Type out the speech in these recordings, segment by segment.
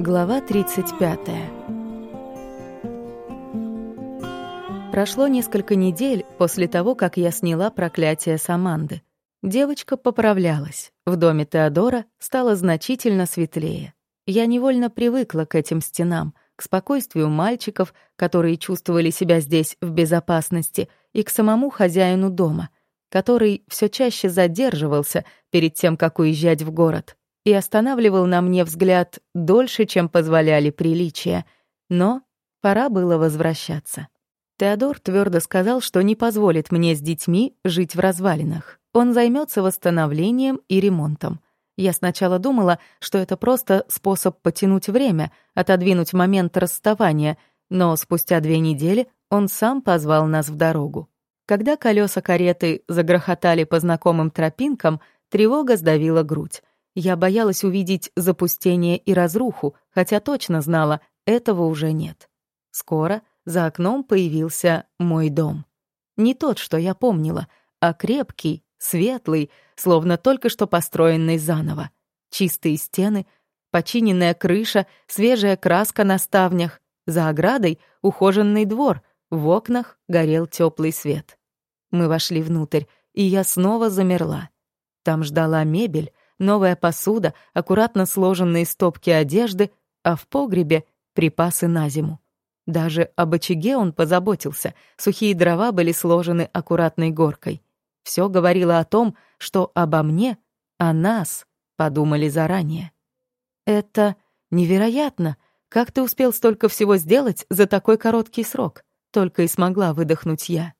Глава 35. Прошло несколько недель после того, как я сняла проклятие с Аманды. Девочка поправлялась. В доме Теодора стало значительно светлее. Я невольно привыкла к этим стенам, к спокойствию мальчиков, которые чувствовали себя здесь в безопасности, и к самому хозяину дома, который все чаще задерживался перед тем, как уезжать в город и останавливал на мне взгляд дольше, чем позволяли приличия, но пора было возвращаться. Теодор твердо сказал, что не позволит мне с детьми жить в развалинах. Он займется восстановлением и ремонтом. Я сначала думала, что это просто способ потянуть время, отодвинуть момент расставания, но спустя две недели он сам позвал нас в дорогу. Когда колеса кареты загрохотали по знакомым тропинкам, тревога сдавила грудь. Я боялась увидеть запустение и разруху, хотя точно знала, этого уже нет. Скоро за окном появился мой дом. Не тот, что я помнила, а крепкий, светлый, словно только что построенный заново. Чистые стены, починенная крыша, свежая краска на ставнях, за оградой ухоженный двор, в окнах горел теплый свет. Мы вошли внутрь, и я снова замерла. Там ждала мебель, новая посуда, аккуратно сложенные стопки одежды, а в погребе — припасы на зиму. Даже об очаге он позаботился, сухие дрова были сложены аккуратной горкой. Все говорило о том, что обо мне, о нас подумали заранее. «Это невероятно! Как ты успел столько всего сделать за такой короткий срок?» Только и смогла выдохнуть я.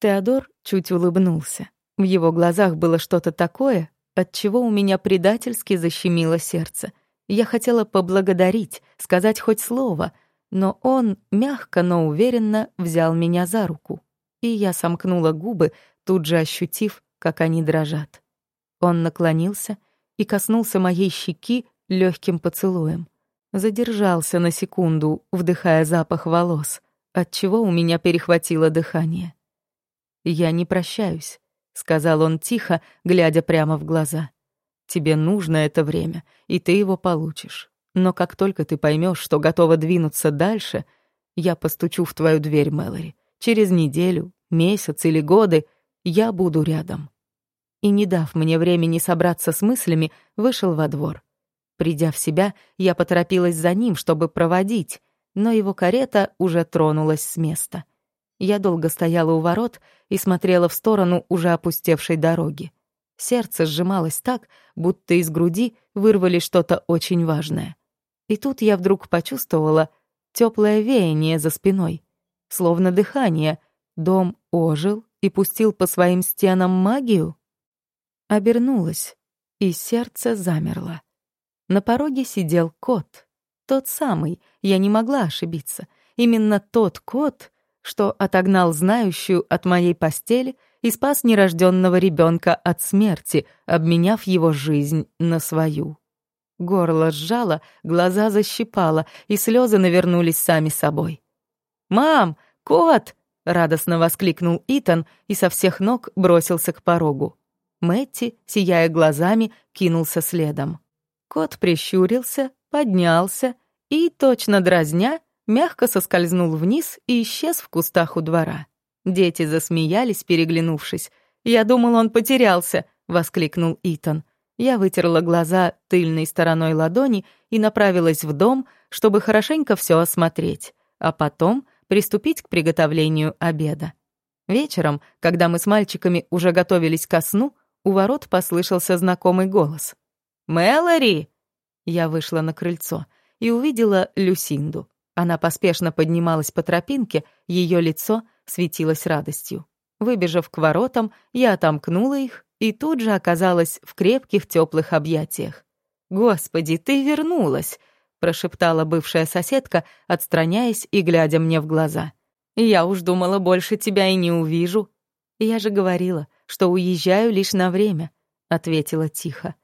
Теодор чуть улыбнулся. В его глазах было что-то такое, отчего у меня предательски защемило сердце. Я хотела поблагодарить, сказать хоть слово, но он мягко, но уверенно взял меня за руку. И я сомкнула губы, тут же ощутив, как они дрожат. Он наклонился и коснулся моей щеки легким поцелуем. Задержался на секунду, вдыхая запах волос, отчего у меня перехватило дыхание. Я не прощаюсь. — сказал он тихо, глядя прямо в глаза. «Тебе нужно это время, и ты его получишь. Но как только ты поймешь, что готова двинуться дальше, я постучу в твою дверь, Мэлори. Через неделю, месяц или годы я буду рядом». И, не дав мне времени собраться с мыслями, вышел во двор. Придя в себя, я поторопилась за ним, чтобы проводить, но его карета уже тронулась с места — я долго стояла у ворот и смотрела в сторону уже опустевшей дороги. Сердце сжималось так, будто из груди вырвали что-то очень важное. И тут я вдруг почувствовала теплое веяние за спиной. Словно дыхание, дом ожил и пустил по своим стенам магию. Обернулась, и сердце замерло. На пороге сидел кот. Тот самый, я не могла ошибиться. Именно тот кот, что отогнал знающую от моей постели и спас нерожденного ребенка от смерти, обменяв его жизнь на свою. Горло сжало, глаза защипало, и слезы навернулись сами собой. «Мам! Кот!» — радостно воскликнул Итан и со всех ног бросился к порогу. Мэтти, сияя глазами, кинулся следом. Кот прищурился, поднялся и, точно дразня, мягко соскользнул вниз и исчез в кустах у двора. Дети засмеялись, переглянувшись. «Я думал, он потерялся», — воскликнул Итан. Я вытерла глаза тыльной стороной ладони и направилась в дом, чтобы хорошенько все осмотреть, а потом приступить к приготовлению обеда. Вечером, когда мы с мальчиками уже готовились ко сну, у ворот послышался знакомый голос. «Мэлори!» Я вышла на крыльцо и увидела Люсинду. Она поспешно поднималась по тропинке, ее лицо светилось радостью. Выбежав к воротам, я отомкнула их и тут же оказалась в крепких теплых объятиях. «Господи, ты вернулась!» — прошептала бывшая соседка, отстраняясь и глядя мне в глаза. «Я уж думала, больше тебя и не увижу». «Я же говорила, что уезжаю лишь на время», — ответила тихо.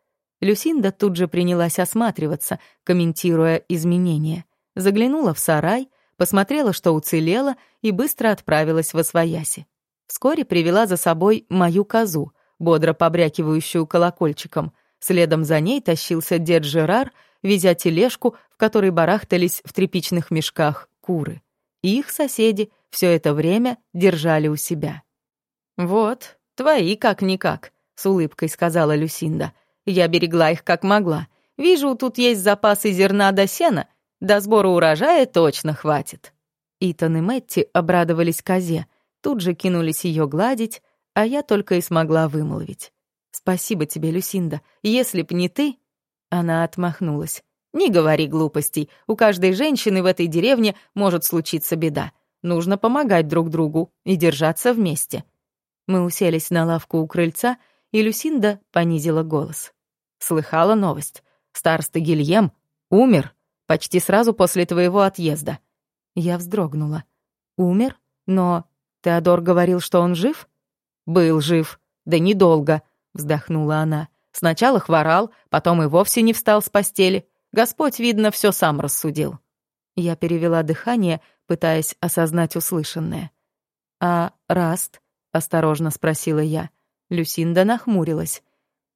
Люсинда тут же принялась осматриваться, комментируя изменения заглянула в сарай, посмотрела, что уцелело, и быстро отправилась в Освояси. Вскоре привела за собой мою козу, бодро побрякивающую колокольчиком. Следом за ней тащился дед Жерар везя тележку, в которой барахтались в тряпичных мешках куры. Их соседи все это время держали у себя. «Вот, твои как-никак», — с улыбкой сказала Люсинда. «Я берегла их как могла. Вижу, тут есть запасы зерна до сена. До сбора урожая точно хватит». Итан и Мэтти обрадовались козе, тут же кинулись ее гладить, а я только и смогла вымолвить. «Спасибо тебе, Люсинда. Если б не ты...» Она отмахнулась. «Не говори глупостей. У каждой женщины в этой деревне может случиться беда. Нужно помогать друг другу и держаться вместе». Мы уселись на лавку у крыльца, и Люсинда понизила голос. «Слыхала новость. Староста Гильем умер почти сразу после твоего отъезда». Я вздрогнула. «Умер? Но Теодор говорил, что он жив?» «Был жив. Да недолго», — вздохнула она. «Сначала хворал, потом и вовсе не встал с постели. Господь, видно, все сам рассудил». Я перевела дыхание, пытаясь осознать услышанное. «А Раст?» — осторожно спросила я. Люсинда нахмурилась.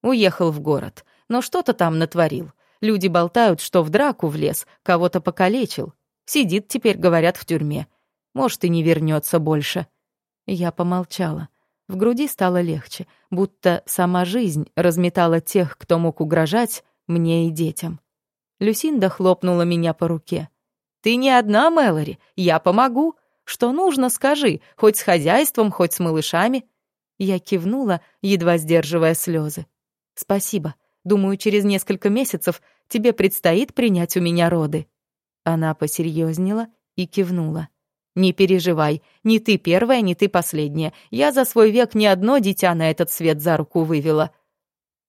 Уехал в город, но что-то там натворил. Люди болтают, что в драку влез, кого-то покалечил. Сидит теперь, говорят, в тюрьме. Может, и не вернется больше. Я помолчала. В груди стало легче, будто сама жизнь разметала тех, кто мог угрожать мне и детям. Люсинда хлопнула меня по руке. «Ты не одна, Мэлори, я помогу. Что нужно, скажи, хоть с хозяйством, хоть с малышами». Я кивнула, едва сдерживая слезы. «Спасибо. Думаю, через несколько месяцев тебе предстоит принять у меня роды». Она посерьезнела и кивнула. «Не переживай, ни ты первая, ни ты последняя. Я за свой век ни одно дитя на этот свет за руку вывела».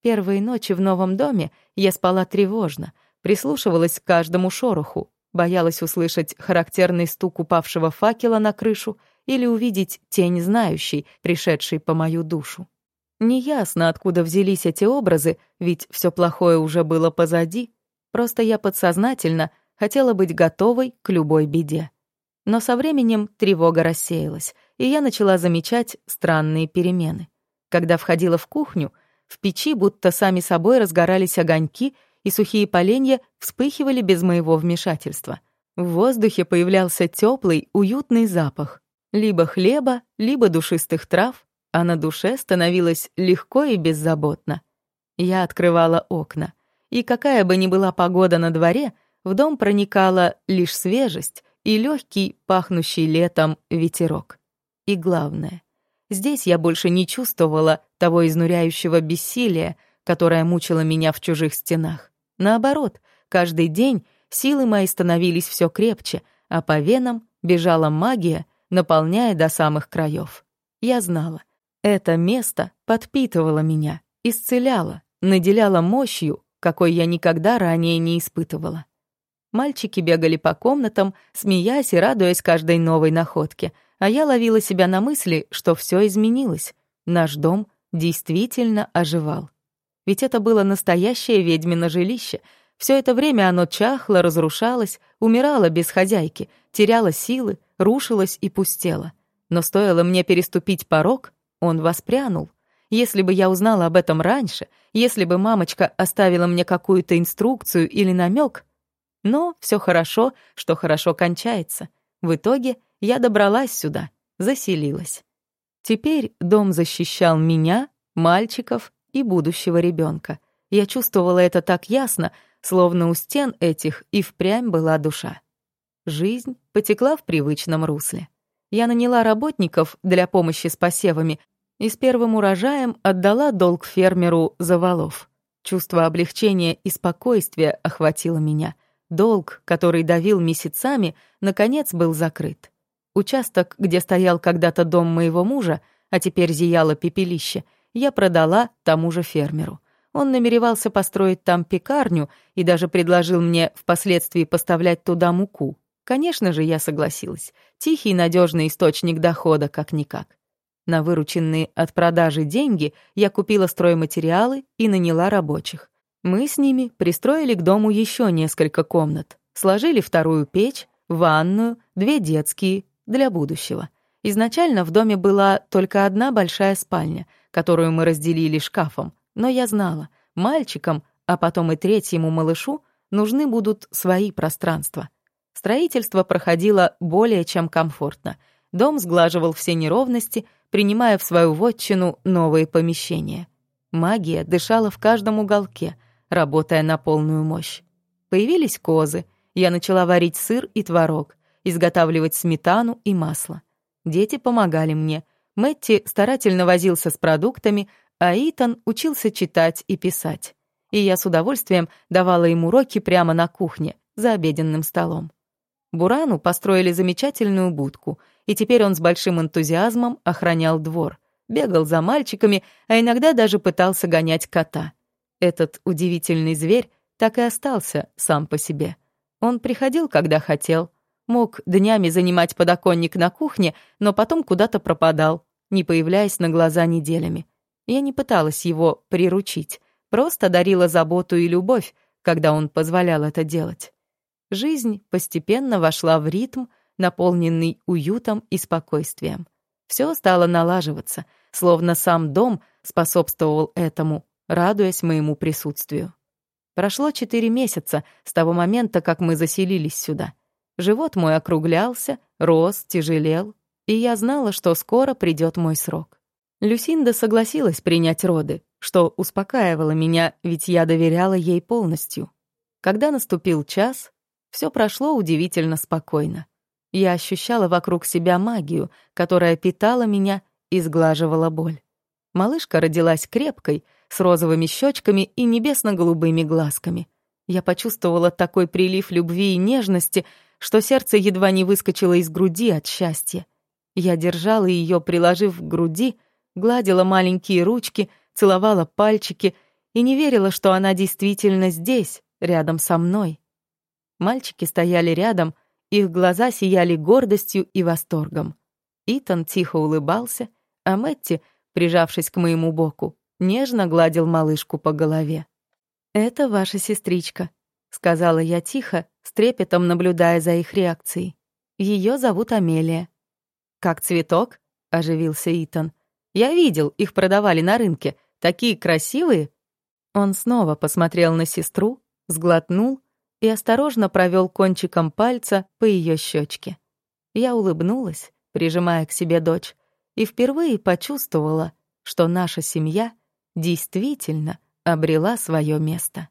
Первые ночи в новом доме я спала тревожно, прислушивалась к каждому шороху, боялась услышать характерный стук упавшего факела на крышу или увидеть тень знающей, пришедшей по мою душу. Неясно, откуда взялись эти образы, ведь все плохое уже было позади. Просто я подсознательно хотела быть готовой к любой беде. Но со временем тревога рассеялась, и я начала замечать странные перемены. Когда входила в кухню, в печи будто сами собой разгорались огоньки, и сухие поленья вспыхивали без моего вмешательства. В воздухе появлялся теплый, уютный запах. Либо хлеба, либо душистых трав, а на душе становилось легко и беззаботно. Я открывала окна, и какая бы ни была погода на дворе, в дом проникала лишь свежесть, и легкий, пахнущий летом, ветерок. И главное, здесь я больше не чувствовала того изнуряющего бессилия, которое мучило меня в чужих стенах. Наоборот, каждый день силы мои становились все крепче, а по венам бежала магия, наполняя до самых краев. Я знала, это место подпитывало меня, исцеляло, наделяло мощью, какой я никогда ранее не испытывала. Мальчики бегали по комнатам, смеясь и радуясь каждой новой находке, а я ловила себя на мысли, что все изменилось. Наш дом действительно оживал. Ведь это было настоящее ведьмино жилище. Все это время оно чахло, разрушалось, умирало без хозяйки, теряло силы, рушилось и пустело. Но стоило мне переступить порог, он воспрянул. Если бы я узнала об этом раньше, если бы мамочка оставила мне какую-то инструкцию или намек, но все хорошо, что хорошо кончается. В итоге я добралась сюда, заселилась. Теперь дом защищал меня, мальчиков и будущего ребенка. Я чувствовала это так ясно, словно у стен этих и впрямь была душа. Жизнь потекла в привычном русле. Я наняла работников для помощи с посевами и с первым урожаем отдала долг фермеру за валов. Чувство облегчения и спокойствия охватило меня — Долг, который давил месяцами, наконец был закрыт. Участок, где стоял когда-то дом моего мужа, а теперь зияло пепелище, я продала тому же фермеру. Он намеревался построить там пекарню и даже предложил мне впоследствии поставлять туда муку. Конечно же, я согласилась. Тихий надежный источник дохода, как-никак. На вырученные от продажи деньги я купила стройматериалы и наняла рабочих. Мы с ними пристроили к дому еще несколько комнат, сложили вторую печь, ванную, две детские, для будущего. Изначально в доме была только одна большая спальня, которую мы разделили шкафом, но я знала, мальчикам, а потом и третьему малышу, нужны будут свои пространства. Строительство проходило более чем комфортно. Дом сглаживал все неровности, принимая в свою вотчину новые помещения. Магия дышала в каждом уголке, работая на полную мощь. Появились козы, я начала варить сыр и творог, изготавливать сметану и масло. Дети помогали мне. Мэтти старательно возился с продуктами, а Итан учился читать и писать. И я с удовольствием давала им уроки прямо на кухне, за обеденным столом. Бурану построили замечательную будку, и теперь он с большим энтузиазмом охранял двор, бегал за мальчиками, а иногда даже пытался гонять кота. Этот удивительный зверь так и остался сам по себе. Он приходил, когда хотел, мог днями занимать подоконник на кухне, но потом куда-то пропадал, не появляясь на глаза неделями. Я не пыталась его приручить, просто дарила заботу и любовь, когда он позволял это делать. Жизнь постепенно вошла в ритм, наполненный уютом и спокойствием. Все стало налаживаться, словно сам дом способствовал этому, радуясь моему присутствию. Прошло четыре месяца с того момента, как мы заселились сюда. Живот мой округлялся, рос, тяжелел, и я знала, что скоро придет мой срок. Люсинда согласилась принять роды, что успокаивало меня, ведь я доверяла ей полностью. Когда наступил час, все прошло удивительно спокойно. Я ощущала вокруг себя магию, которая питала меня и сглаживала боль. Малышка родилась крепкой, с розовыми щечками и небесно-голубыми глазками. Я почувствовала такой прилив любви и нежности, что сердце едва не выскочило из груди от счастья. Я держала ее, приложив к груди, гладила маленькие ручки, целовала пальчики и не верила, что она действительно здесь, рядом со мной. Мальчики стояли рядом, их глаза сияли гордостью и восторгом. Итан тихо улыбался, а Мэтти, прижавшись к моему боку, нежно гладил малышку по голове. «Это ваша сестричка», — сказала я тихо, с трепетом наблюдая за их реакцией. Ее зовут Амелия. «Как цветок?» — оживился Итан. «Я видел, их продавали на рынке. Такие красивые!» Он снова посмотрел на сестру, сглотнул и осторожно провел кончиком пальца по ее щечке. Я улыбнулась, прижимая к себе дочь, и впервые почувствовала, что наша семья действительно обрела свое место.